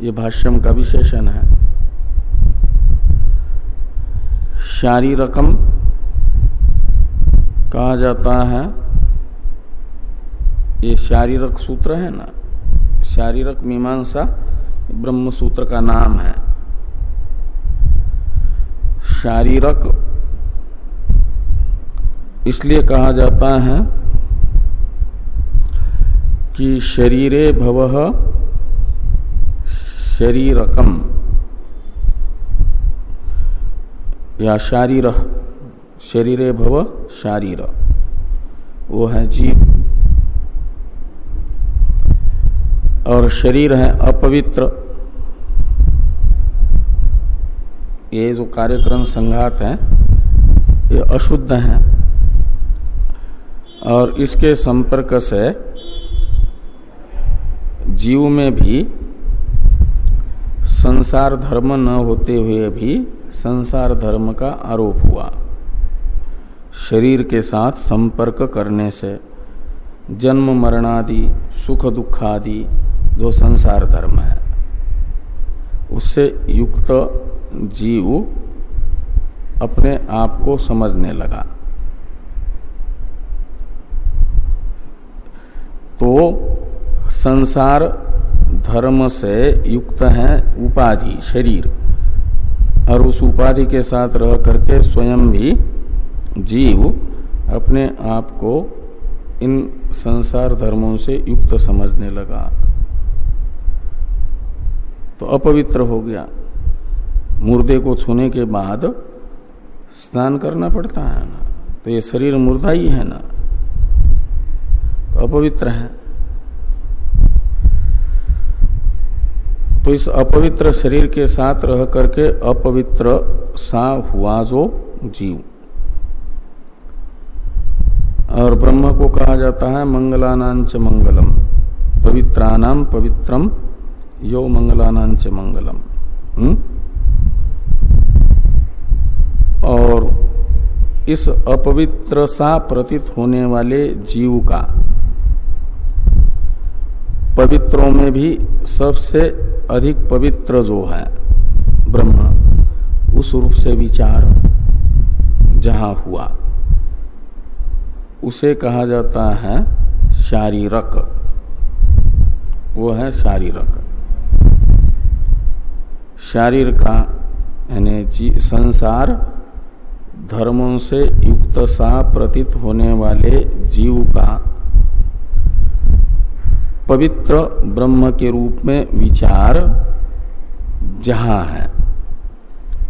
Speaker 1: ये भाष्यम का विशेषण है। शारीरकम कहा जाता है? ये शारीरक सूत्र है ना? शारीरक मीमांसा ब्रह्म सूत्र का नाम है। शारीरक इसलिए कहा जाता है कि शरीरे भव शरीरकम या शारीर, शरीरे भव शारीर। वो है जीव। और शरीर है अपवित्र। ये जो कार्यक्रम संघात है, ये अशुद्ध है। और इसके संपर्क से जीव में भी, संसार धर्म न होते हुए भी संसार धर्म का आरोप हुआ। शरीर के साथ संपर्क करने से जन्म मरणादि, सुख दुखादि जो संसार धर्म है, उससे युक्त जीव अपने आप को समझने लगा। तो संसार धर्म से युक्त है उपाधि, शरीर। और उस उपाधि के साथ रह करके स्वयं भी जीव अपने आप को इन संसार धर्मों से युक्त समझने लगा। तो अपवित्र हो गया। मुर्दे को छूने के बाद स्नान करना पड़ता है ना। तो ये शरीर मुर्दा ही है ना। तो अपवित्र है। तो इस अपवित्र शरीर के साथ रह करके अपवित्र सा हुआ जो जीव। और ब्रह्म को कहा जाता है मंगलानांच मंगलम पवित्रानाम पवित्रम यो मंगलानांच मंगलम? हम्म? और इस अपवित्र सा प्रतीत होने वाले जीव का पवित्रों में भी सबसे अधिक पवित्र जो है, ब्रह्म, उस रूप से विचार जहाँ हुआ, उसे कहा जाता है शारीरक वो है शारीरक शारीर का, यानी संसार धर्मों से युक्त सा प्रतीत होने वाले जीव का पवित्र ब्रह्म के रूप में विचार जहाँ है,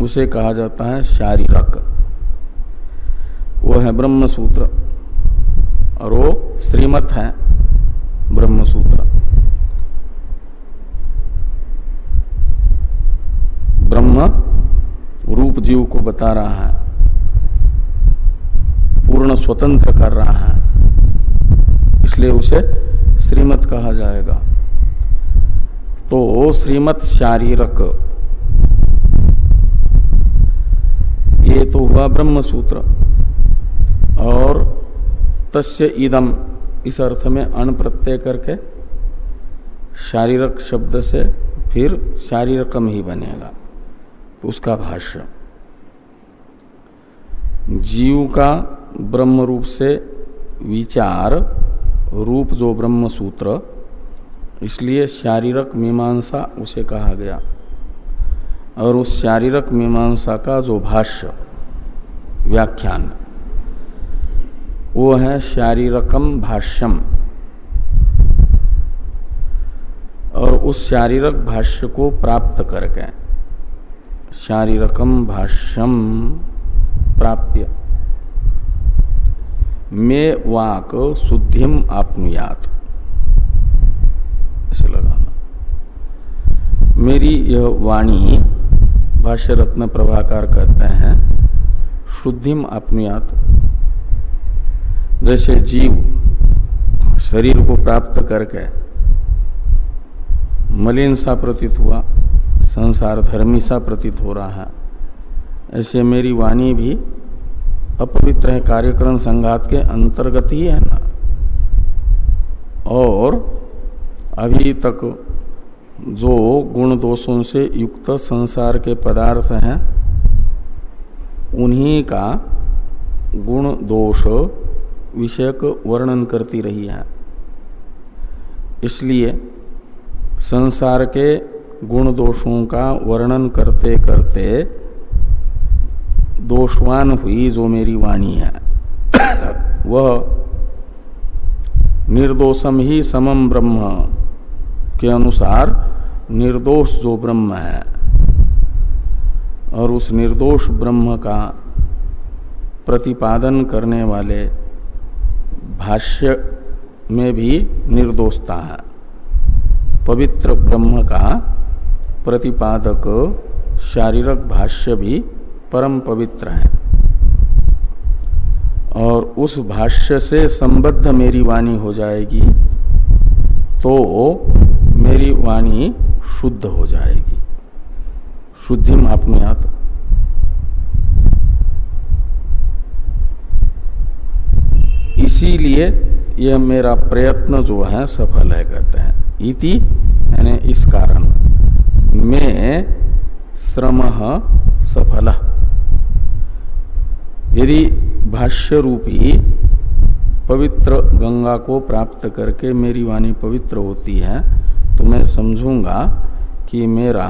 Speaker 1: उसे कहा जाता है शारीरक। वो है ब्रह्म सूत्र और वो श्रीमत है ब्रह्म सूत्र ब्रह्म रूप जीव को बता रहा है, पूर्ण स्वतंत्र कर रहा है, इसलिए उसे श्रीमत कहा जाएगा। तो श्रीमत शारीरक, ये तो हुआ ब्रह्म सूत्र और तस्य इदम, इस अर्थ में अण प्रत्यय करके, शारीरक शब्द से फिर शारीरकम ही बनेगा। उसका भाष्य। जीव का ब्रह्म रूप से विचार, रूप जो ब्रह्म सूत्र इसलिए शारीरक मीमांसा उसे कहा गया। और उस शारीरक मीमांसा का जो भाष्य, व्याख्यान, वो है शारीरकम भाष्यम। और उस शारीरक भाष्य को प्राप्त करके शारीरकम भाष्यम प्राप्य। मे वाक शुद्धिम आपनुयात। ऐसे लगाना। मेरी यह वाणी भाष्य रत्न प्रभाकार कहते हैं, शुद्धिम आपनुयात। जैसे जीव शरीर को प्राप्त करके मलिन सा प्रतीत हुआ संसार धर्मी सा प्रतीत हो रहा है। ऐसे मेरी वाणी भी अपवित्र है, कार्यक्रम संघात के अंतर्गत ही है ना। और अभी तक जो गुण दोषों से युक्त संसार के पदार्थ हैं, उन्हीं का गुण दोष विषयक वर्णन करती रही है। इसलिए संसार के गुण दोषों का वर्णन करते करते दोषवान हुई जो मेरी वाणी है। वह निर्दोषम ही समम ब्रह्म के अनुसार निर्दोष जो ब्रह्म है और उस निर्दोष ब्रह्म का प्रतिपादन करने वाले भाष्य में भी निर्दोषता है। पवित्र ब्रह्म का प्रतिपादक, शारीरक भाष्य भी परम पवित्र है। और उस भाष्य से संबद्ध मेरी वाणी हो जाएगी तो मेरी वाणी शुद्ध हो जाएगी। शुद्धि आपनुयात इसीलिए यह मेरा प्रयत्न जो है सफल है, कहते हैं। इति यानी इस कारण में श्रम सफल। यदि भाष्य रूपी पवित्र गंगा को प्राप्त करके मेरी वाणी पवित्र होती है तो मैं समझूँगा कि मेरा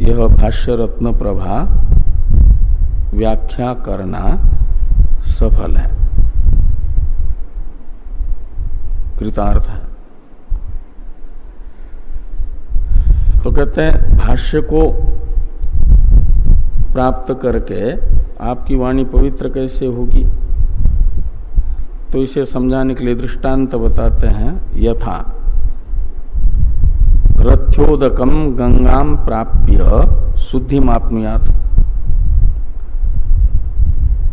Speaker 1: यह भाष्य रत्न प्रभा व्याख्या करना सफल है। कृतार्थ है। तो कहते हैं, भाष्य को प्राप्त करके आपकी वाणी पवित्र कैसे होगी? तो इसे समझाने के लिए दृष्टांत बताते हैं, यथा। रथ्योदकम गंगाम प्राप्य शुद्धि मापनुयात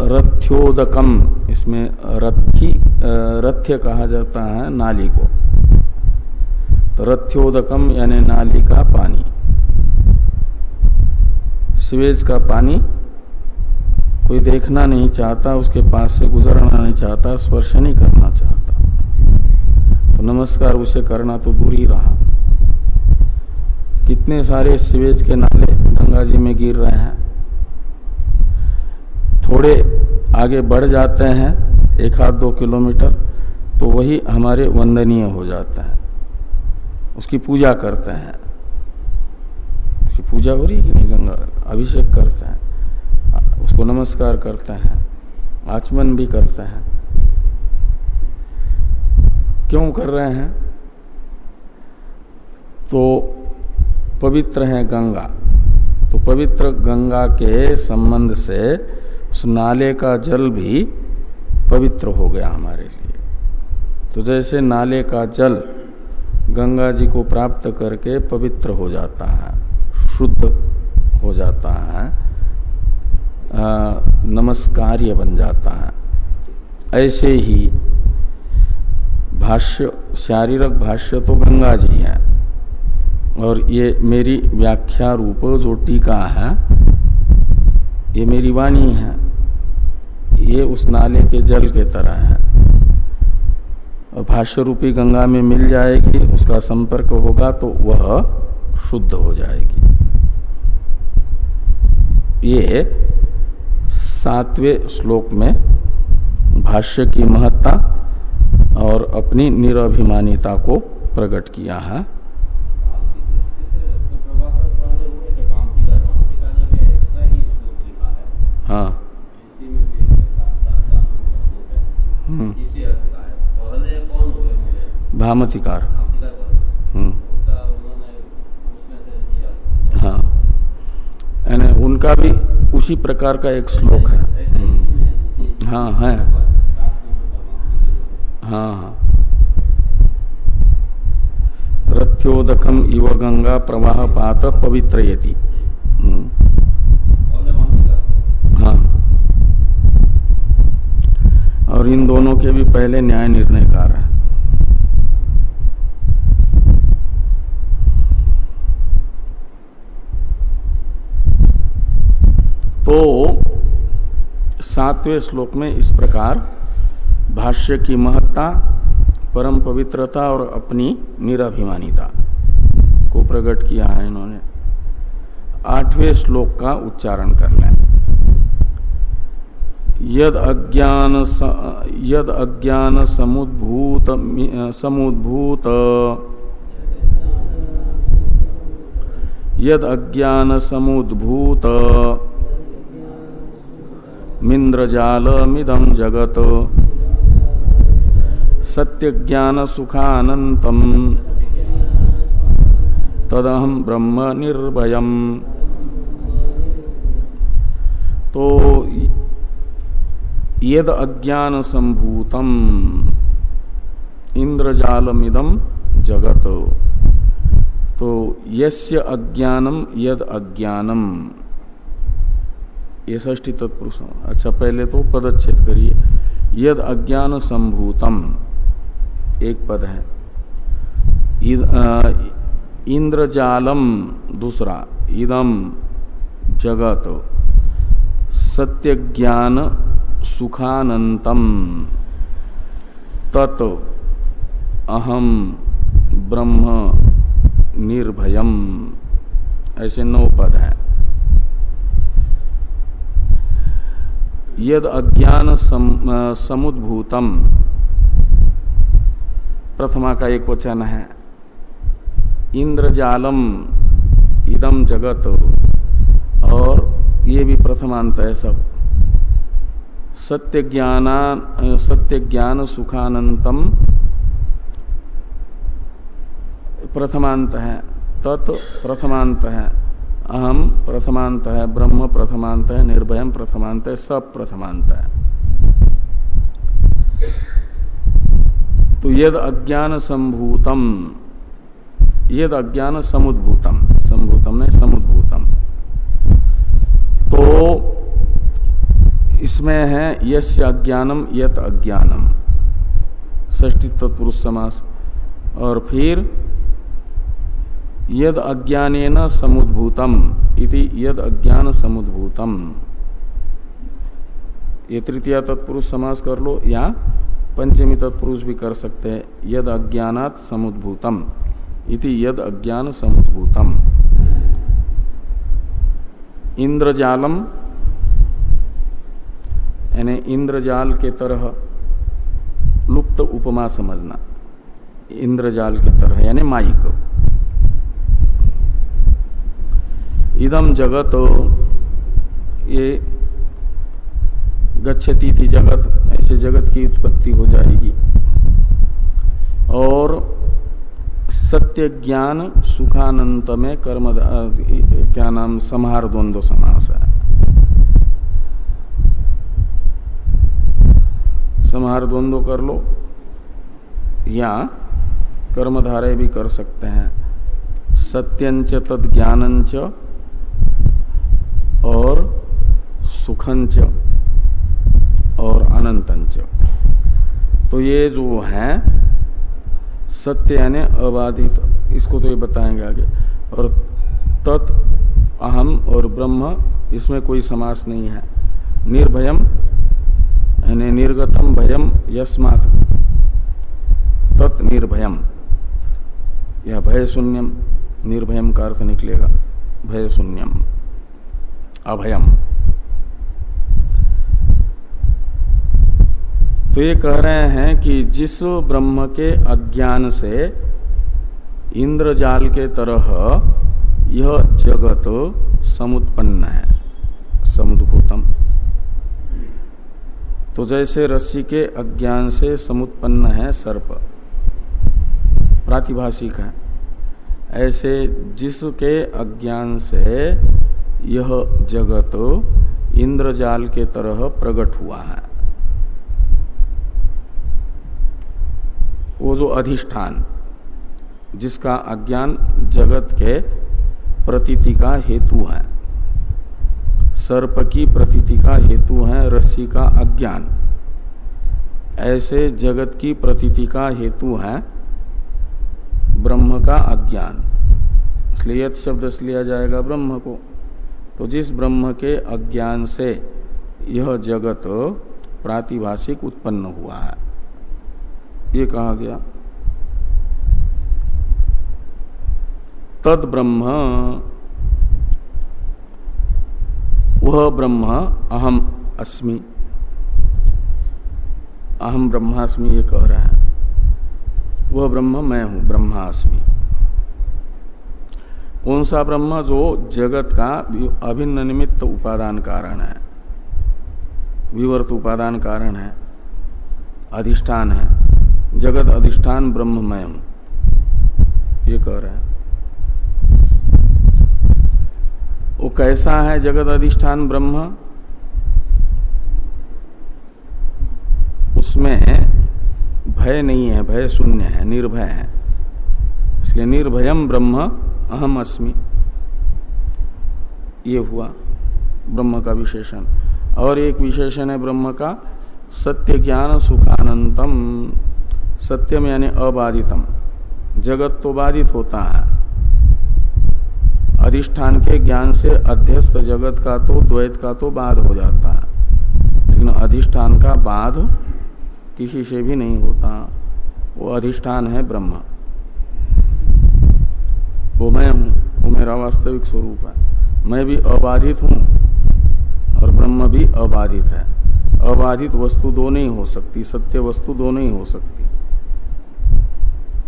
Speaker 1: रथ्योदकम इसमें रथी रथ्य कहा जाता है, नाली को। रथ्योदकम यानी नाली का पानी। सिवेज का पानी कोई देखना नहीं चाहता, उसके पास से गुजरना नहीं चाहता, स्पर्श नहीं करना चाहता। तो नमस्कार, उसे करना तो दूर ही रहा। कितने सारे सिवेज के नाले गंगा जी में गिर रहे हैं। थोड़े आगे बढ़ जाते हैं, एक हाथ दो किलोमीटर तो वही हमारे वंदनीय हो जाता है। उसकी पूजा करते हैं। उसकी पूजा हो रही है कि नहीं? गंगा, अभिषेक करते हैं। उसको नमस्कार करते हैं। आचमन भी करते हैं। क्यों कर रहे हैं? तो पवित्र है गंगा। तो पवित्र गंगा के संबंध से उस नाले का जल भी पवित्र हो गया हमारे लिए। तो जैसे नाले का जल गंगा जी को प्राप्त करके पवित्र हो जाता है, शुद्ध हो जाता है नमस्कार्य बन जाता है। ऐसे ही भाष्य, शारीरक भाष्य तो गंगा जी है। और ये मेरी व्याख्या रूप जो टीका है, ये मेरी वाणी है। ये उस नाले के जल के तरह है। भाष्य रूपी गंगा में मिल जाएगी उसका संपर्क होगा तो वह शुद्ध हो जाएगी। ये सातवें श्लोक में भाष्य की महत्ता और अपनी निराभिमानिता को प्रकट किया है। हाँ। हम्म। भामतिकार। हम्म। हाँ। उनका भी उसी प्रकार का एक श्लोक है। हम्म। हाँ है। हाँ हाँ। रथ्योदकम इव गंगा प्रवाह पात पवित्र यति हाँ। और इन दोनों के भी पहले न्याय निर्णय कार है। तो सातवें श्लोक में इस प्रकार, भाष्य की महत्ता, परम पवित्रता और अपनी निराभिमानिता को प्रकट किया है इन्होंने। आठवें श्लोक का उच्चारण कर लें। यद अज्ञान यद अज्ञान समुद्भूत समुद्भूत। यद अज्ञान समुद्भूत। मिंद्रजालमिदं जगत। सत्य ज्ञान सुखानंतम तदहम ब्रह्म निर्भयम। तो यद अज्ञान संभूतम इंद्रजालमिदम जगत। तो यस्य अज्ञानम यद अज्ञानम ये ष्टी तत्पुरुष अच्छा पहले तो पदच्छेद करिए। यद अज्ञान संभूतम, एक पद है। इंद्रजालम दूसरा, इदम जगत सत्य ज्ञान सुखानंतम, तत् अहम ब्रह्म निर्भयम, ऐसे नौ पद है। यद अज्ञान सम, समुद्भूतम। प्रथमा का एक वचन है। इंद्रजालम इदम जगत। और ये भी प्रथमांत है सब। सत्य ज्ञान सत्य ज्ञान सुखानंतम प्रथमांत है। तत् प्रथमांत है। अहम प्रथमांत है, ब्रह्म प्रथमांत है निर्भयम प्रथमांत है, सब प्रथमांत है। तो यद अज्ञान संभूतम, यद अज्ञान समुद्भूतम, संभूतम नहीं, समुद्भूतम। तो इसमें है, यस्य अज्ञानम, यत अज्ञानम। ष्टी तत्पुरुष समास। और फिर यद अज्ञान समुद्भूतम इति यद अज्ञान समुद्भूतम। ये तृतीय तत्पुरुष समास कर लो, या पंचमी तत्पुरुष भी कर सकते हैं। यद अज्ञात समुद्भूतम इति यद अज्ञान समुद्भूतम। इंद्रजालम, यानी इंद्रजाल के तरह लुप्त उपमा समझना। इंद्रजाल के तरह, यानी माइक। इदम जगत ये गच्छती थी जगत, ऐसे जगत की उत्पत्ति हो जाएगी। और सत्य ज्ञान सुखानंत में कर्म क्या नाम, संहार द्वंद्व समास है। संहार द्वंद्व कर लो, या कर्मधारय भी कर सकते हैं। सत्यंच तद ज्ञानंच और सुखंच और अनंतंच। तो ये जो है, सत्य यानी अबाधित, इसको तो ये बताएँगे आगे। और तत् अहम और ब्रह्म, इसमें कोई समास नहीं है। निर्भयम, यानी निर्गतम भयम, यस्मात तत् निर्भयम। या भय शून्यम निर्भयम का अर्थ निकलेगा। भय शून्यम अभयम। तो ये कह रहे हैं कि जिस ब्रह्म के अज्ञान से इंद्रजाल के तरह यह जगत समुत्पन्न है, समुद्भूतम। तो जैसे रस्सी के अज्ञान से समुत्पन्न है सर्प, प्रातिभाषिक है, ऐसे जिसके अज्ञान से यह जगत इंद्रजाल के तरह प्रकट हुआ है। वो जो अधिष्ठान, जिसका अज्ञान जगत के प्रतीति का हेतु है, सर्प की प्रतीति का हेतु है, रस्सी का अज्ञान, ऐसे जगत की प्रतीति का हेतु है ब्रह्म का अज्ञान। इसलिए शब्द से लिया जाएगा ब्रह्म को। तो जिस ब्रह्म के अज्ञान से यह जगत प्रातिभाषिक उत्पन्न हुआ है। ये कहा गया। तद ब्रह्म, वह ब्रह्म अहम अस्मि। अहम ब्रह्मास्मि ये कह रहा है। वह ब्रह्म मैं हूँ, ब्रह्मास्मि। कौन सा ब्रह्म जो जगत का अभिन्न निमित्त उपादान कारण है? विवर्त उपादान कारण है, अधिष्ठान है, जगत अधिष्ठान ब्रह्ममय हूँ ये कह रहे हैं। वो कैसा है जगत अधिष्ठान ब्रह्म? उसमें भय नहीं है, भय शून्य है, निर्भय है। इसलिए निर्भयम ब्रह्म अहम अस्मि। ये हुआ ब्रह्म का विशेषण। और एक विशेषण है ब्रह्म का, सत्य ज्ञान सुखानंतम। सत्यम यानी अबाधितम। जगत तो बाधित होता है। अधिष्ठान के ज्ञान से अध्यस्त जगत का तो द्वैत का तो बाध हो जाता है। लेकिन अधिष्ठान का बाध किसी से भी नहीं होता। वो अधिष्ठान है ब्रह्म। वो मैं हूँ, वो मेरा वास्तविक स्वरूप है। मैं भी अबाधित हूँ और ब्रह्म भी अबाधित है। अबाधित वस्तु दो नहीं हो सकती, सत्य वस्तु दो नहीं हो सकती।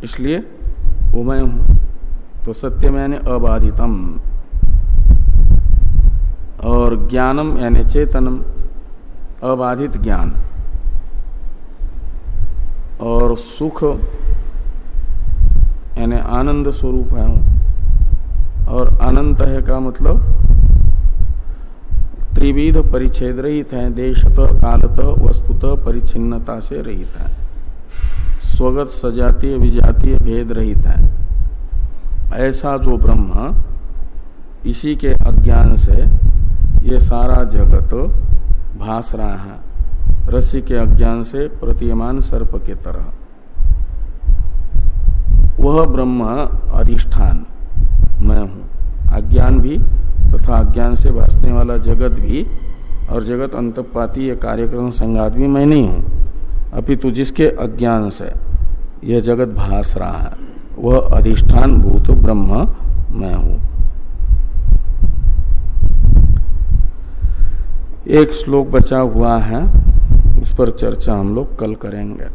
Speaker 1: इसलिए वो मैं हूँ तो सत्य यानी अबाधितम और ज्ञानम यानी चेतनम अबाधित ज्ञान और सुख यानी आनंद स्वरूप है। और अनंत है का मतलब त्रिविध परिच्छेद रहित है, देशत, कालत, वस्तुत परिचिन्नता से रहित है। स्वगत, सजातीय, विजातीय भेद रहित है। ऐसा जो ब्रह्म इसी के अज्ञान से ये सारा जगत भास रहा है, रस्सी के अज्ञान से प्रतीयमान सर्प के तरह। वह ब्रह्म अधिष्ठान। मैं हूँ। अज्ञान भी तथा अज्ञान से भासने वाला जगत भी और जगत अंतपाती ये कार्यक्रम संघात भी मैं नहीं हूँ। अपितु जिसके अज्ञान से यह जगत भास रहा है, वह अधिष्ठान भूत ब्रह्म मैं हूँ। एक श्लोक बचा हुआ है, उस पर चर्चा हम लोग कल करेंगे।